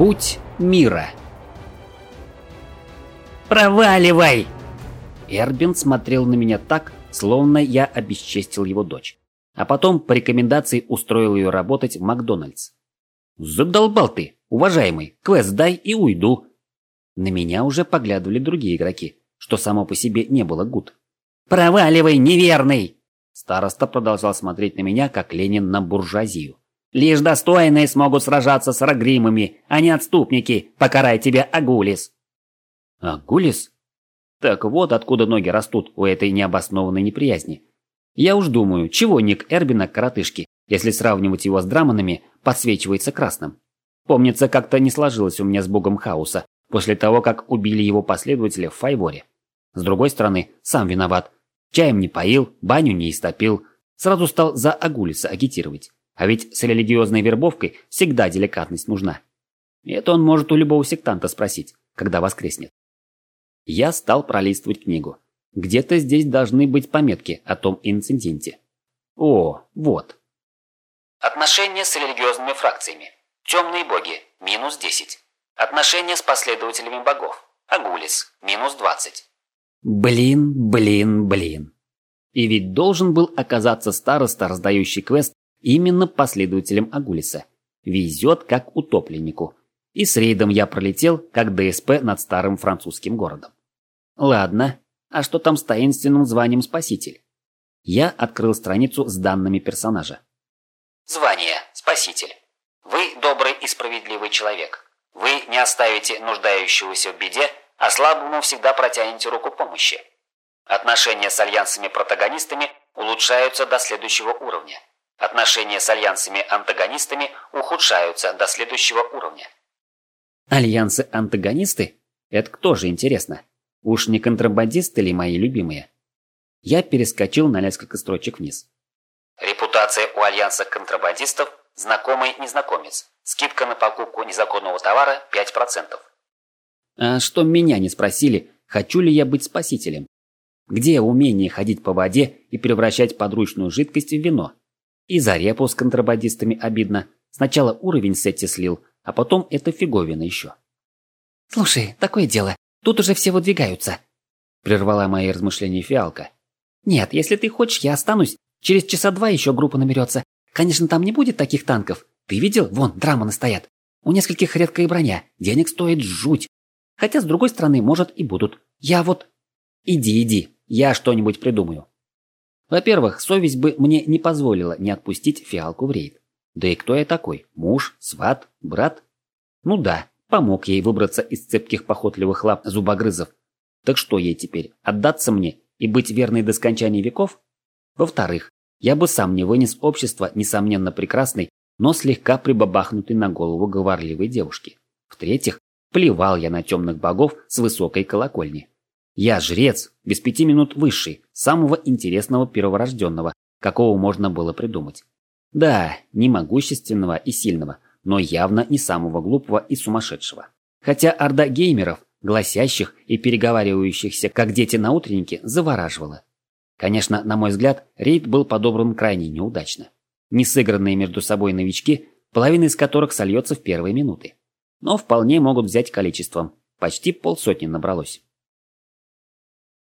Путь мира. «Проваливай!» Эрбин смотрел на меня так, словно я обесчестил его дочь. А потом по рекомендации устроил ее работать в Макдональдс. «Задолбал ты, уважаемый, квест дай и уйду». На меня уже поглядывали другие игроки, что само по себе не было гуд. «Проваливай, неверный!» Староста продолжал смотреть на меня, как Ленин на буржуазию. «Лишь достойные смогут сражаться с рагримами, а не отступники. Покарай тебя Агулис!» «Агулис?» Так вот откуда ноги растут у этой необоснованной неприязни. Я уж думаю, чего ник Эрбина коротышки, если сравнивать его с Драмонами, подсвечивается красным. Помнится, как-то не сложилось у меня с богом хаоса, после того, как убили его последователя в Файворе. С другой стороны, сам виноват. Чаем не поил, баню не истопил. Сразу стал за Агулиса агитировать. А ведь с религиозной вербовкой всегда деликатность нужна. Это он может у любого сектанта спросить, когда воскреснет. Я стал пролистывать книгу. Где-то здесь должны быть пометки о том инциденте. О, вот. Отношения с религиозными фракциями. Темные боги – минус 10. Отношения с последователями богов. Агулис – минус 20. Блин, блин, блин. И ведь должен был оказаться староста, раздающий квест именно последователем Агулиса. Везет как утопленнику. И с рейдом я пролетел, как ДСП над старым французским городом. Ладно, а что там с таинственным званием Спаситель? Я открыл страницу с данными персонажа. Звание – Спаситель. Вы добрый и справедливый человек. Вы не оставите нуждающегося в беде, а слабому всегда протянете руку помощи. Отношения с альянсами-протагонистами улучшаются до следующего уровня. Отношения с альянсами-антагонистами ухудшаются до следующего уровня. Альянсы-антагонисты? Это кто же, интересно? Уж не контрабандисты ли мои любимые? Я перескочил на несколько строчек вниз. Репутация у альянса контрабандистов – знакомый незнакомец. Скидка на покупку незаконного товара 5%. А что меня не спросили, хочу ли я быть спасителем? Где умение ходить по воде и превращать подручную жидкость в вино? И за репу с контрабандистами обидно. Сначала уровень Сетти слил, а потом это фиговина еще. «Слушай, такое дело. Тут уже все выдвигаются», – прервала мои размышления фиалка. «Нет, если ты хочешь, я останусь. Через часа два еще группа наберется. Конечно, там не будет таких танков. Ты видел? Вон, драманы стоят. У нескольких редкая броня. Денег стоит жуть. Хотя, с другой стороны, может и будут. Я вот... Иди, иди. Я что-нибудь придумаю. Во-первых, совесть бы мне не позволила не отпустить фиалку в рейд. Да и кто я такой? Муж? Сват? Брат? Ну да, помог ей выбраться из цепких похотливых лап зубогрызов. Так что ей теперь, отдаться мне и быть верной до скончания веков? Во-вторых, я бы сам не вынес общество, несомненно прекрасной, но слегка прибабахнутой на голову говорливой девушки. В-третьих, плевал я на темных богов с высокой колокольни. Я жрец, без пяти минут высший, самого интересного перворожденного, какого можно было придумать. Да, не могущественного и сильного, но явно не самого глупого и сумасшедшего. Хотя орда геймеров, гласящих и переговаривающихся, как дети на утреннике, завораживала. Конечно, на мой взгляд, рейд был подобран крайне неудачно. Несыгранные между собой новички, половина из которых сольется в первые минуты. Но вполне могут взять количеством. Почти полсотни набралось.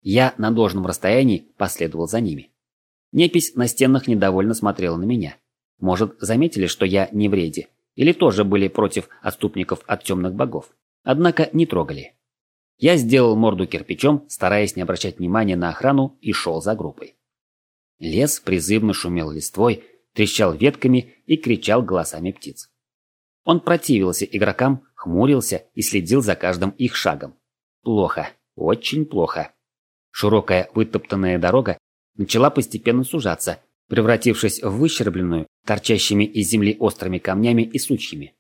Я на должном расстоянии последовал за ними. Непись на стенах недовольно смотрела на меня. Может, заметили, что я не в рейде, или тоже были против отступников от темных богов. Однако не трогали. Я сделал морду кирпичом, стараясь не обращать внимания на охрану, и шел за группой. Лес призывно шумел листвой, трещал ветками и кричал голосами птиц. Он противился игрокам, хмурился и следил за каждым их шагом. Плохо, очень плохо. Широкая вытоптанная дорога начала постепенно сужаться, превратившись в выщербленную, торчащими из земли острыми камнями и сучьями.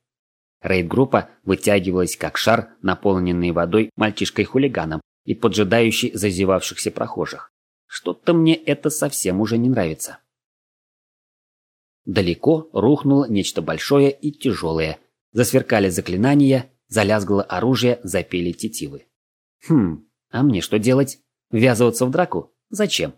Рейд-группа вытягивалась как шар, наполненный водой мальчишкой-хулиганом и поджидающий зазевавшихся прохожих. Что-то мне это совсем уже не нравится. Далеко рухнуло нечто большое и тяжелое. Засверкали заклинания, залязгало оружие, запели тетивы. Хм, а мне что делать? Ввязываться в драку? Зачем?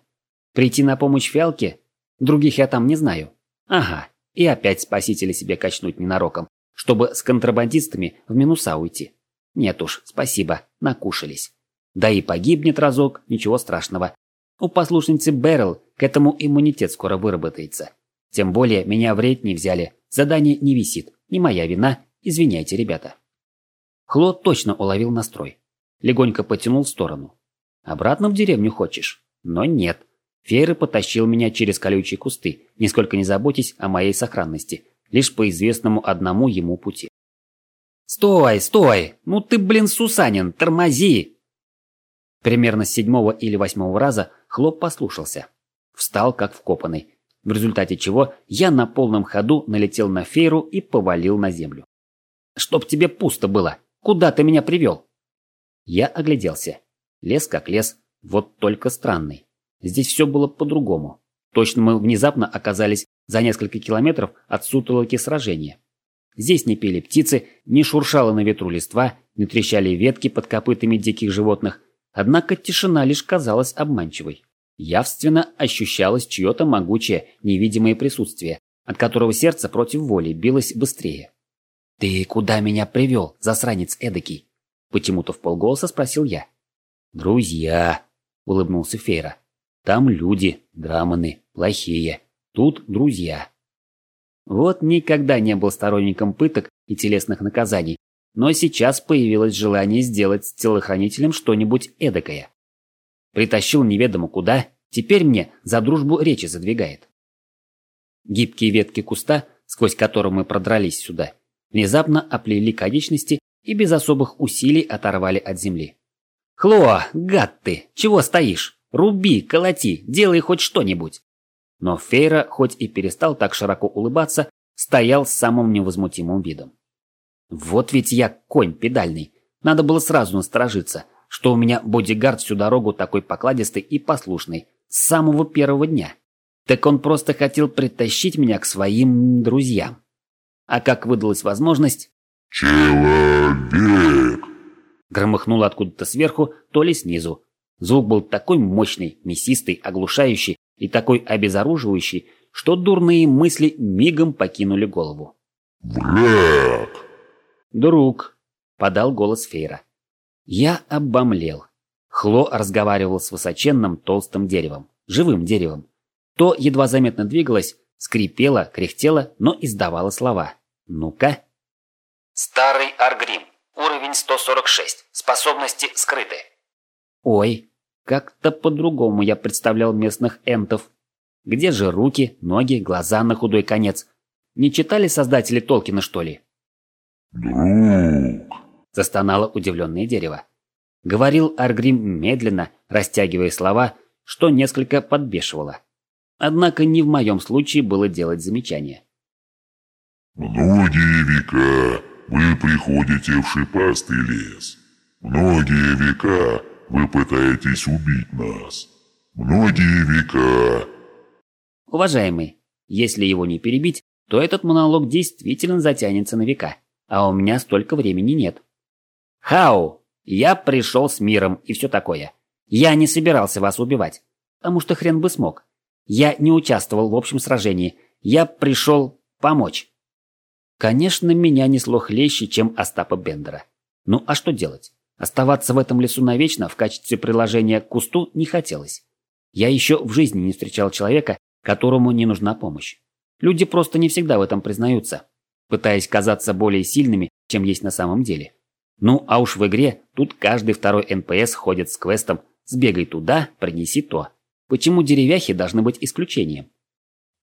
Прийти на помощь фиалке? Других я там не знаю. Ага, и опять спасители себе качнуть ненароком, чтобы с контрабандистами в минуса уйти. Нет уж, спасибо, накушались. Да и погибнет разок, ничего страшного. У послушницы Берл к этому иммунитет скоро выработается. Тем более меня в рейд не взяли, задание не висит, не моя вина, извиняйте, ребята. Хло точно уловил настрой. Легонько потянул в сторону. Обратно в деревню хочешь? Но нет. Фейры потащил меня через колючие кусты, нисколько не заботясь о моей сохранности, лишь по известному одному ему пути. «Стой, стой! Ну ты, блин, Сусанин, тормози!» Примерно с седьмого или восьмого раза Хлоп послушался. Встал, как вкопанный, в результате чего я на полном ходу налетел на Фейру и повалил на землю. «Чтоб тебе пусто было! Куда ты меня привел?» Я огляделся. Лес как лес, вот только странный. Здесь все было по-другому. Точно мы внезапно оказались за несколько километров от сутолоки сражения. Здесь не пели птицы, не шуршала на ветру листва, не трещали ветки под копытами диких животных, однако тишина лишь казалась обманчивой. Явственно ощущалось чье-то могучее, невидимое присутствие, от которого сердце против воли билось быстрее. «Ты куда меня привел, засранец эдакий?» Почему-то в полголоса спросил я. «Друзья», — улыбнулся Фейра. «Там люди, драманы, плохие. Тут друзья». Вот никогда не был сторонником пыток и телесных наказаний, но сейчас появилось желание сделать с телохранителем что-нибудь эдакое. Притащил неведомо куда, теперь мне за дружбу речи задвигает. Гибкие ветки куста, сквозь которые мы продрались сюда, внезапно оплели конечности и без особых усилий оторвали от земли. «Хло, гад ты, чего стоишь? Руби, колоти, делай хоть что-нибудь!» Но Фейра, хоть и перестал так широко улыбаться, стоял с самым невозмутимым видом. «Вот ведь я конь педальный, надо было сразу насторожиться, что у меня бодигард всю дорогу такой покладистый и послушный, с самого первого дня. Так он просто хотел притащить меня к своим друзьям. А как выдалась возможность... «Человек!» Громыхнуло откуда-то сверху, то ли снизу. Звук был такой мощный, мясистый, оглушающий и такой обезоруживающий, что дурные мысли мигом покинули голову. «Враг!» «Друг!» — подал голос Фейра. Я обомлел. Хло разговаривал с высоченным толстым деревом, живым деревом. То едва заметно двигалось, скрипело, кряхтело, но издавало слова. «Ну-ка!» Старый Аргрим. Уровень 146. Способности скрыты. Ой, как-то по-другому я представлял местных энтов. Где же руки, ноги, глаза на худой конец? Не читали создатели Толкина, что ли? «Друг!» – застонало удивленное дерево. Говорил Аргрим медленно, растягивая слова, что несколько подбешивало. Однако не в моем случае было делать замечание. «Многие века вы приходите в шипастый лес. Многие века вы пытаетесь убить нас. Многие века...» Уважаемый, если его не перебить, то этот монолог действительно затянется на века, а у меня столько времени нет. Хау! Я пришел с миром и все такое. Я не собирался вас убивать, потому что хрен бы смог. Я не участвовал в общем сражении. Я пришел помочь. Конечно, меня несло хлеще, чем Остапа Бендера. Ну а что делать? Оставаться в этом лесу навечно в качестве приложения к кусту не хотелось. Я еще в жизни не встречал человека, которому не нужна помощь. Люди просто не всегда в этом признаются, пытаясь казаться более сильными, чем есть на самом деле. Ну а уж в игре тут каждый второй НПС ходит с квестом «Сбегай туда, принеси то». Почему деревяхи должны быть исключением?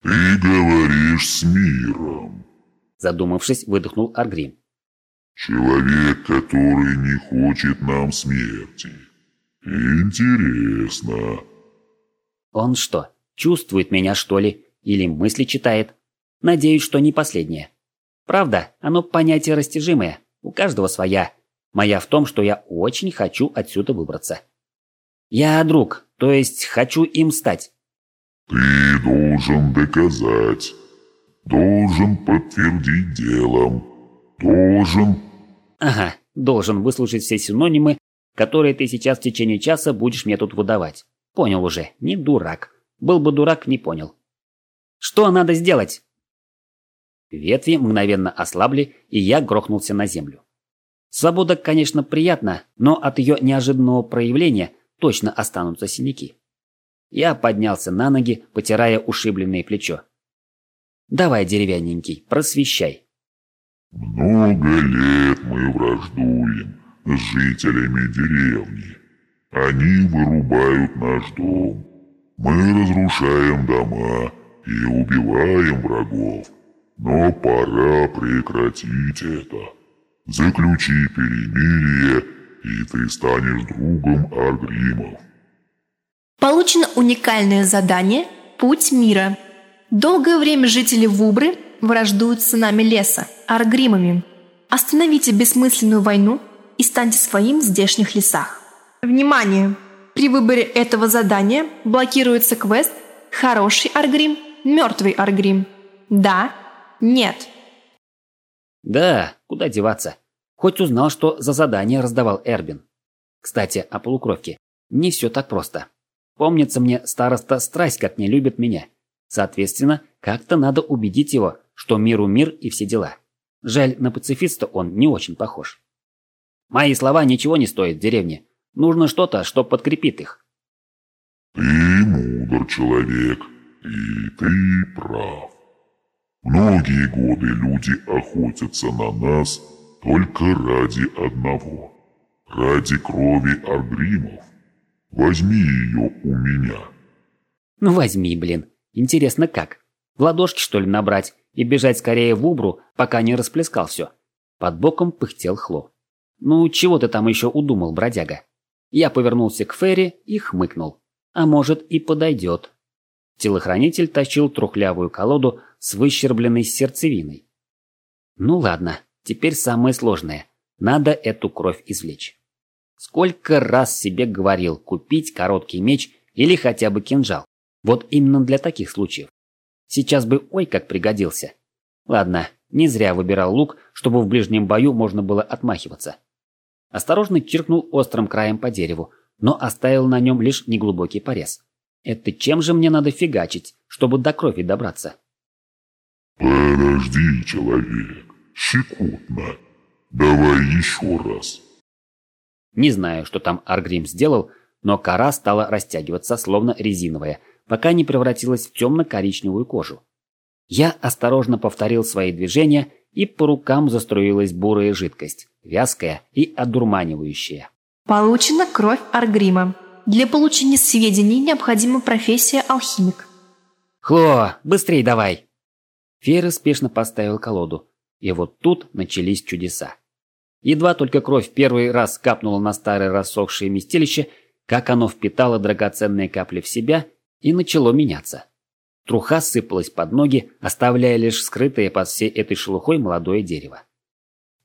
«Ты говоришь с миром», Задумавшись, выдохнул Аргрим. «Человек, который не хочет нам смерти. Интересно». «Он что, чувствует меня, что ли? Или мысли читает? Надеюсь, что не последнее. Правда, оно понятие растяжимое, у каждого своя. Моя в том, что я очень хочу отсюда выбраться. Я друг, то есть хочу им стать». «Ты должен доказать» Должен подтвердить делом. Должен... Ага, должен выслушать все синонимы, которые ты сейчас в течение часа будешь мне тут выдавать. Понял уже, не дурак. Был бы дурак, не понял. Что надо сделать? Ветви мгновенно ослабли, и я грохнулся на землю. Свобода, конечно, приятна, но от ее неожиданного проявления точно останутся синяки. Я поднялся на ноги, потирая ушибленное плечо. «Давай, деревянненький, просвещай». «Много лет мы враждуем с жителями деревни. Они вырубают наш дом. Мы разрушаем дома и убиваем врагов. Но пора прекратить это. Заключи перемирие, и ты станешь другом Аргримов. Получено уникальное задание «Путь мира». Долгое время жители Вубры враждуют с сынами леса, Аргримами. Остановите бессмысленную войну и станьте своим в здешних лесах. Внимание! При выборе этого задания блокируется квест «Хороший Аргрим», «Мертвый Аргрим». Да, нет. Да, куда деваться. Хоть узнал, что за задание раздавал Эрбин. Кстати, о полукровке. Не все так просто. Помнится мне, староста страсть как не любит меня. Соответственно, как-то надо убедить его, что миру мир и все дела. Жаль, на пацифиста он не очень похож. Мои слова ничего не стоят в деревне. Нужно что-то, что подкрепит их. Ты мудр человек, и ты прав. Многие годы люди охотятся на нас только ради одного. Ради крови Аргримов. Возьми ее у меня. Ну возьми, блин. Интересно как? В ладошки что ли набрать и бежать скорее в убру, пока не расплескал все? Под боком пыхтел Хло. Ну чего ты там еще удумал, бродяга? Я повернулся к Ферри и хмыкнул. А может и подойдет. Телохранитель тащил трухлявую колоду с выщербленной сердцевиной. Ну ладно, теперь самое сложное. Надо эту кровь извлечь. Сколько раз себе говорил купить короткий меч или хотя бы кинжал. Вот именно для таких случаев. Сейчас бы ой как пригодился. Ладно, не зря выбирал лук, чтобы в ближнем бою можно было отмахиваться. Осторожно чиркнул острым краем по дереву, но оставил на нем лишь неглубокий порез. Это чем же мне надо фигачить, чтобы до крови добраться? Подожди, человек, щекотно. Давай еще раз. Не знаю, что там Аргрим сделал, но кора стала растягиваться, словно резиновая, пока не превратилась в темно-коричневую кожу. Я осторожно повторил свои движения, и по рукам заструилась бурая жидкость, вязкая и одурманивающая. Получена кровь Аргрима. Для получения сведений необходима профессия алхимик. Хло, быстрей давай. Фейра спешно поставил колоду. И вот тут начались чудеса. Едва только кровь первый раз капнула на старое рассохшее местилище, как оно впитало драгоценные капли в себя и начало меняться. Труха сыпалась под ноги, оставляя лишь скрытое под всей этой шелухой молодое дерево.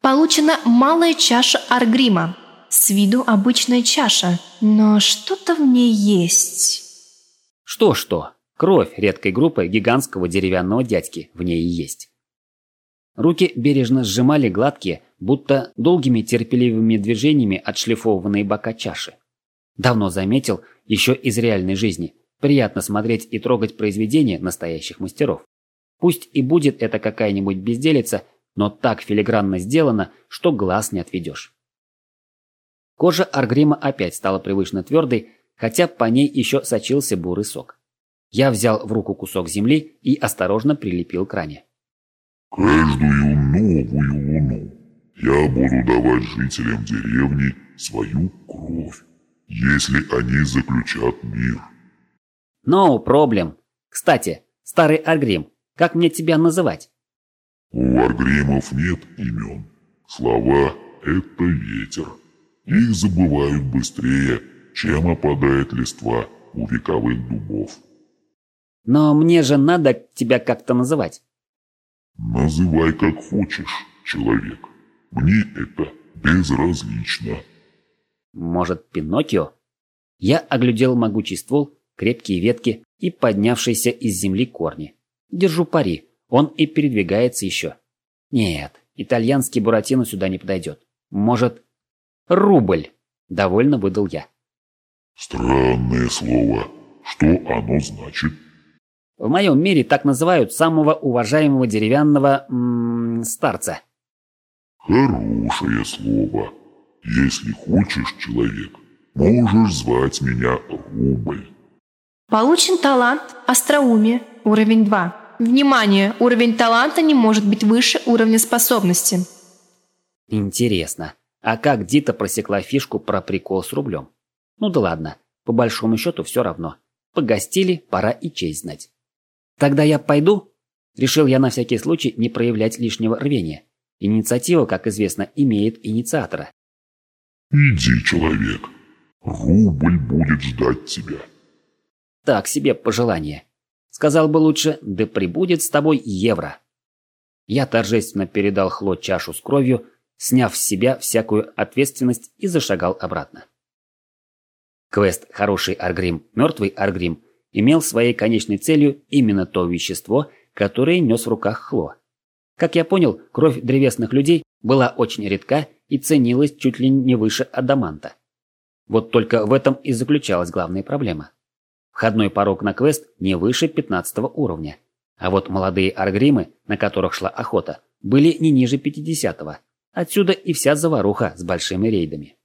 Получена малая чаша Аргрима. С виду обычная чаша, но что-то в ней есть. Что-что? Кровь редкой группы гигантского деревянного дядьки в ней и есть. Руки бережно сжимали гладкие, будто долгими терпеливыми движениями отшлифованные бока чаши. Давно заметил, еще из реальной жизни, приятно смотреть и трогать произведения настоящих мастеров. Пусть и будет это какая-нибудь безделица, но так филигранно сделано, что глаз не отведешь. Кожа Аргрима опять стала привычно твердой, хотя по ней еще сочился бурый сок. Я взял в руку кусок земли и осторожно прилепил к ране. «Каждую новую луну я буду давать жителям деревни свою кровь, если они заключат мир». «No problem. Кстати, старый Аргрим, как мне тебя называть?» «У Аргримов нет имен. Слова — это ветер». Их забывают быстрее, чем опадает листва у вековых дубов. Но мне же надо тебя как-то называть. Называй как хочешь, человек. Мне это безразлично. Может, Пиноккио? Я оглядел могучий ствол, крепкие ветки и поднявшиеся из земли корни. Держу пари, он и передвигается еще. Нет, итальянский Буратино сюда не подойдет. Может, Рубль, довольно выдал я. Странное слово. Что оно значит? В моем мире так называют самого уважаемого деревянного м -м, старца. Хорошее слово. Если хочешь, человек, можешь звать меня Рубль. Получен талант остроумие, уровень 2. Внимание, уровень таланта не может быть выше уровня способности. Интересно, а как Дита просекла фишку про прикол с рублем? Ну да ладно, по большому счету все равно. Погостили, пора и честь знать. Тогда я пойду? Решил я на всякий случай не проявлять лишнего рвения. Инициатива, как известно, имеет инициатора. Иди, человек. Рубль будет ждать тебя. Так себе пожелание. Сказал бы лучше, да прибудет с тобой евро. Я торжественно передал Хло чашу с кровью, сняв с себя всякую ответственность и зашагал обратно. Квест «Хороший Аргрим, мертвый Аргрим» имел своей конечной целью именно то вещество, которое нес в руках Хло. Как я понял, кровь древесных людей была очень редка и ценилась чуть ли не выше адаманта. Вот только в этом и заключалась главная проблема. Входной порог на квест не выше 15 уровня, а вот молодые аргримы, на которых шла охота, были не ниже 50-го. Отсюда и вся заваруха с большими рейдами.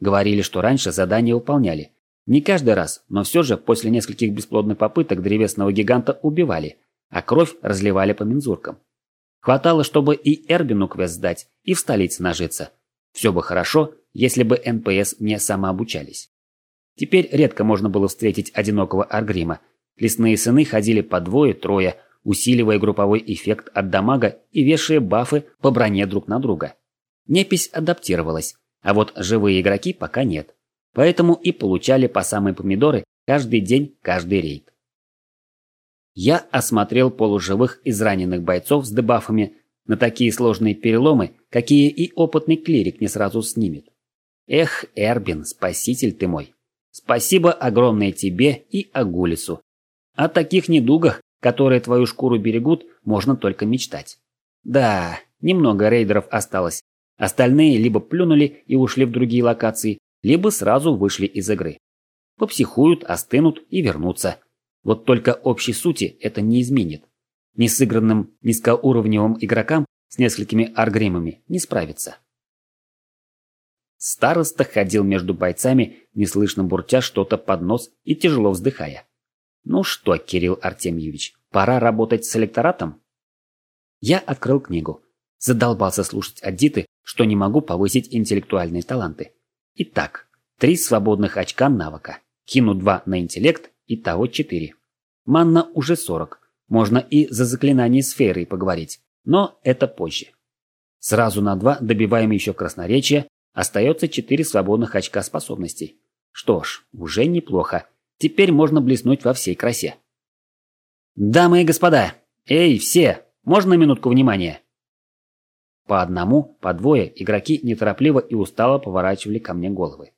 Говорили, что раньше задания выполняли. Не каждый раз, но все же после нескольких бесплодных попыток древесного гиганта убивали, а кровь разливали по мензуркам. Хватало, чтобы и Эрбину квест сдать, и в столице нажиться. Все бы хорошо, если бы НПС не самообучались. Теперь редко можно было встретить одинокого Аргрима. Лесные сыны ходили по двое-трое, усиливая групповой эффект от дамага и вешая бафы по броне друг на друга. Непись адаптировалась, а вот живые игроки пока нет. Поэтому и получали по самые помидоры каждый день, каждый рейд. Я осмотрел полуживых израненных бойцов с дебафами на такие сложные переломы, какие и опытный клирик не сразу снимет. Эх, Эрбин, спаситель ты мой. Спасибо огромное тебе и Агулису. О таких недугах, которые твою шкуру берегут, можно только мечтать. Да, немного рейдеров осталось. Остальные либо плюнули и ушли в другие локации, либо сразу вышли из игры. Попсихуют, остынут и вернутся. Вот только общей сути это не изменит. Ни с сыгранным низкоуровневым игрокам с несколькими аргримами не справится. Староста ходил между бойцами, неслышно бурча что-то под нос и тяжело вздыхая. «Ну что, Кирилл Артемьевич, пора работать с электоратом?» Я открыл книгу. Задолбался слушать от что не могу повысить интеллектуальные таланты. Итак, три свободных очка навыка. Кину два на интеллект, и того четыре. Манна уже сорок. Можно и за заклинание сферы поговорить, но это позже. Сразу на два добиваем еще красноречие, остается четыре свободных очка способностей. Что ж, уже неплохо. Теперь можно блеснуть во всей красе. Дамы и господа, эй, все, можно минутку внимания? По одному, по двое игроки неторопливо и устало поворачивали ко мне головы.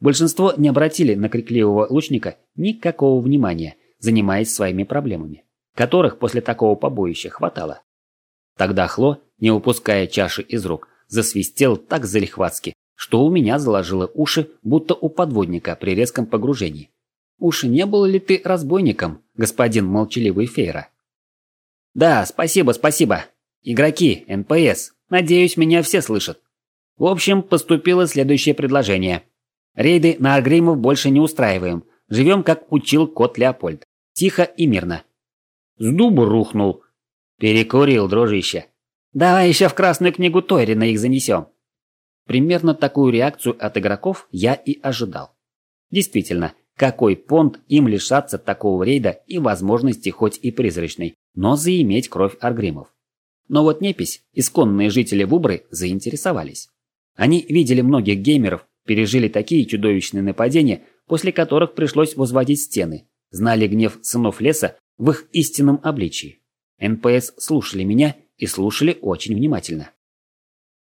Большинство не обратили на крикливого лучника никакого внимания, занимаясь своими проблемами, которых после такого побоища хватало. Тогда Хло, не упуская чаши из рук, засвистел так залихватски, что у меня заложило уши, будто у подводника при резком погружении. Уж не был ли ты разбойником, господин молчаливый Фейра? Да, спасибо, спасибо. Игроки, НПС, надеюсь, меня все слышат. В общем, поступило следующее предложение – Рейды на Аргримов больше не устраиваем. Живем, как учил кот Леопольд. Тихо и мирно. С дуба рухнул. Перекурил, дружище. Давай еще в Красную книгу Тойрина их занесем. Примерно такую реакцию от игроков я и ожидал. Действительно, какой понт им лишаться такого рейда и возможности хоть и призрачной, но заиметь кровь аргримов. Но вот непись, исконные жители Вубры заинтересовались. Они видели многих геймеров, пережили такие чудовищные нападения, после которых пришлось возводить стены, знали гнев сынов леса в их истинном обличии. НПС слушали меня и слушали очень внимательно.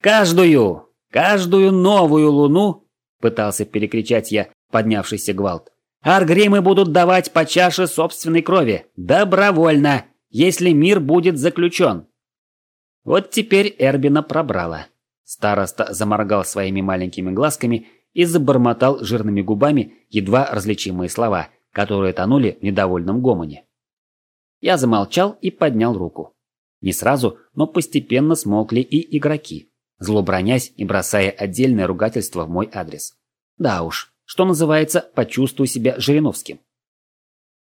«Каждую, каждую новую луну!» – пытался перекричать я поднявшийся гвалт. «Аргримы будут давать по чаше собственной крови, добровольно, если мир будет заключен!» Вот теперь Эрбина пробрала. Староста заморгал своими маленькими глазками и забормотал жирными губами едва различимые слова, которые тонули в недовольном гомоне. Я замолчал и поднял руку. Не сразу, но постепенно смолкли и игроки, зло бронясь и бросая отдельное ругательство в мой адрес. Да уж, что называется, почувствуй себя Жириновским.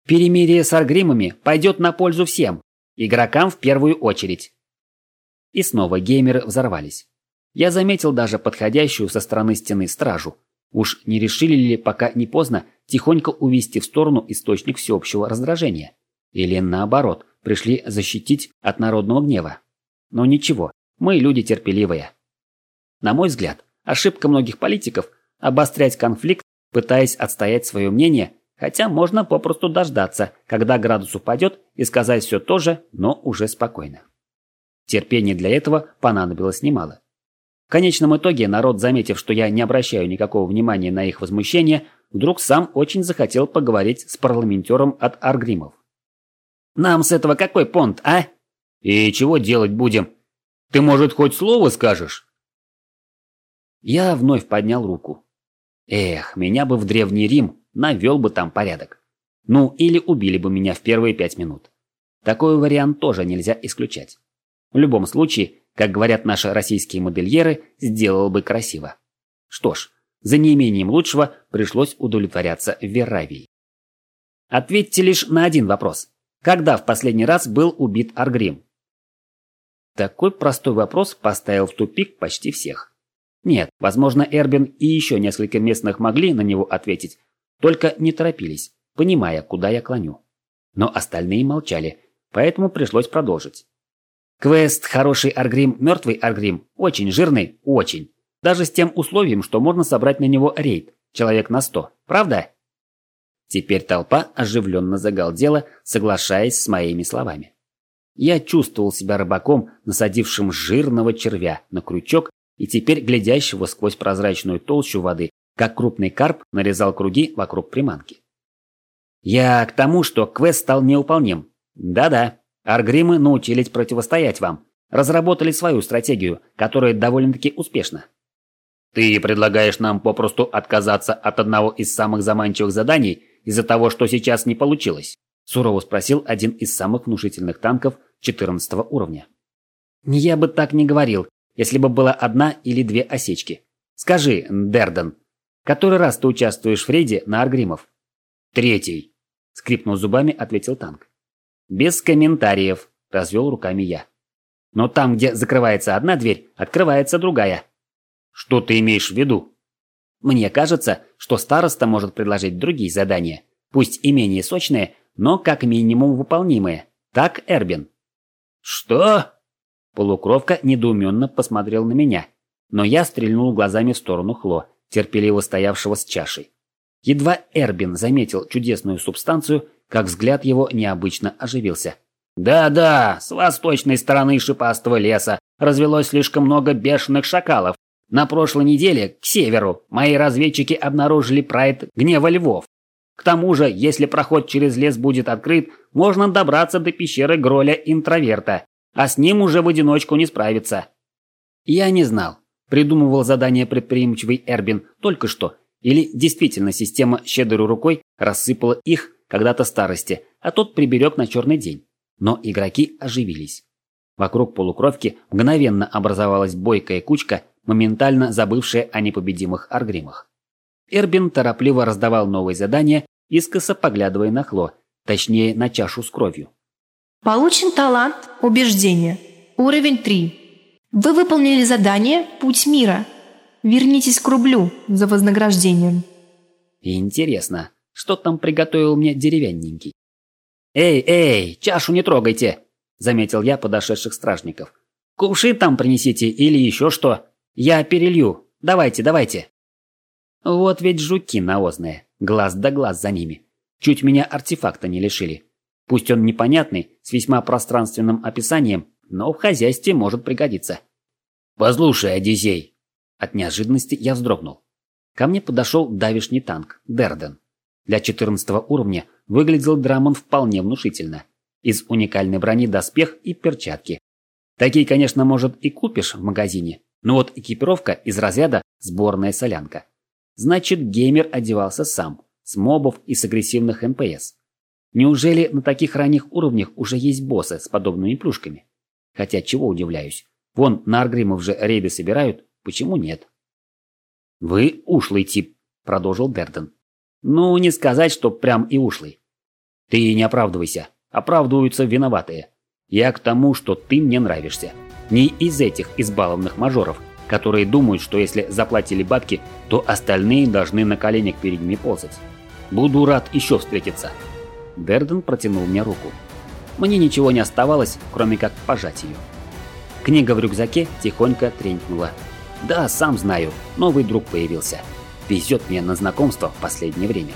Перемирие с аргримами пойдет на пользу всем, игрокам в первую очередь. И снова геймеры взорвались. Я заметил даже подходящую со стороны стены стражу. Уж не решили ли, пока не поздно, тихонько увести в сторону источник всеобщего раздражения? Или наоборот, пришли защитить от народного гнева? Но ничего, мы люди терпеливые. На мой взгляд, ошибка многих политиков – обострять конфликт, пытаясь отстоять свое мнение, хотя можно попросту дождаться, когда градус упадет, и сказать все то же, но уже спокойно. Терпения для этого понадобилось немало. В конечном итоге народ, заметив, что я не обращаю никакого внимания на их возмущение, вдруг сам очень захотел поговорить с парламентером от Аргримов. «Нам с этого какой понт, а? И чего делать будем? Ты, может, хоть слово скажешь?» Я вновь поднял руку. Эх, меня бы в Древний Рим, навел бы там порядок. Ну, или убили бы меня в первые пять минут. Такой вариант тоже нельзя исключать. В любом случае, как говорят наши российские модельеры, сделал бы красиво. Что ж, за неимением лучшего пришлось удовлетворяться Веравией. Ответьте лишь на один вопрос. Когда в последний раз был убит Аргрим? Такой простой вопрос поставил в тупик почти всех. Нет, возможно, Эрбин и еще несколько местных могли на него ответить, только не торопились, понимая, куда я клоню. Но остальные молчали, поэтому пришлось продолжить. Квест «Хороший Аргрим, мертвый Аргрим» очень жирный, очень. Даже с тем условием, что можно собрать на него рейд, человек на сто, правда? Теперь толпа оживленно загалдела, соглашаясь с моими словами. Я чувствовал себя рыбаком, насадившим жирного червя на крючок и теперь глядящего сквозь прозрачную толщу воды, как крупный карп нарезал круги вокруг приманки. Я к тому, что квест стал неуполним. Да-да, Аргримы научились противостоять вам. Разработали свою стратегию, которая довольно-таки успешна. Ты предлагаешь нам попросту отказаться от одного из самых заманчивых заданий из-за того, что сейчас не получилось? Сурово спросил один из самых внушительных танков 14 уровня. Я бы так не говорил, если бы была одна или две осечки. Скажи, Дерден, который раз ты участвуешь в рейде на Аргримов? Третий. Скрипнув зубами, ответил танк. «Без комментариев», – развел руками я. «Но там, где закрывается одна дверь, открывается другая». «Что ты имеешь в виду?» «Мне кажется, что староста может предложить другие задания, пусть и менее сочные, но как минимум выполнимые. Так, Эрбин?» «Что?» Полукровка недоуменно посмотрел на меня, но я стрельнул глазами в сторону Хло, терпеливо стоявшего с чашей. Едва Эрбин заметил чудесную субстанцию, как взгляд его необычно оживился. «Да-да, с восточной стороны шипастого леса развелось слишком много бешеных шакалов. На прошлой неделе, к северу, мои разведчики обнаружили прайд гнева львов. К тому же, если проход через лес будет открыт, можно добраться до пещеры Гроля Интроверта, а с ним уже в одиночку не справиться». Я не знал. Придумывал задание предприимчивый Эрбин только что. Или действительно система щедрой рукой рассыпала их когда-то старости, а тот приберег на черный день. Но игроки оживились. Вокруг полукровки мгновенно образовалась бойкая кучка, моментально забывшая о непобедимых аргримах. Эрбин торопливо раздавал новые задания, искоса поглядывая на Хло, точнее на чашу с кровью. Получен талант убеждения. Уровень 3. Вы выполнили задание «Путь мира». Вернитесь к рублю за вознаграждением. Интересно, что там приготовил мне деревянненький. «Эй, эй, чашу не трогайте!» – заметил я подошедших стражников. «Кувшин там принесите или еще что. Я перелью. Давайте, давайте!» Вот ведь жуки навозные, глаз да глаз за ними. Чуть меня артефакта не лишили. Пусть он непонятный, с весьма пространственным описанием, но в хозяйстве может пригодиться. «Послушай, Одиссей!» От неожиданности я вздрогнул. Ко мне подошел давишний танк, Дерден. Для 14 уровня выглядел Драмон вполне внушительно. Из уникальной брони доспех и перчатки. Такие, конечно, может и купишь в магазине, но вот экипировка из разряда сборная солянка. Значит, геймер одевался сам, с мобов и с агрессивных НПС. Неужели на таких ранних уровнях уже есть боссы с подобными плюшками? Хотя чего удивляюсь. Вон на Аргримов же рейды собирают, почему нет? «Вы ушлый тип», — продолжил Дерден. «Ну, не сказать, что прям и ушлый. Ты не оправдывайся. Оправдываются виноватые. Я к тому, что ты мне нравишься. Не из этих избалованных мажоров, которые думают, что если заплатили бабки, то остальные должны на коленях перед ними ползать. Буду рад еще встретиться». Дерден протянул мне руку. Мне ничего не оставалось, кроме как пожать ее. Книга в рюкзаке тихонько тренькнула. Да, сам знаю, новый друг появился. Везет мне на знакомство в последнее время.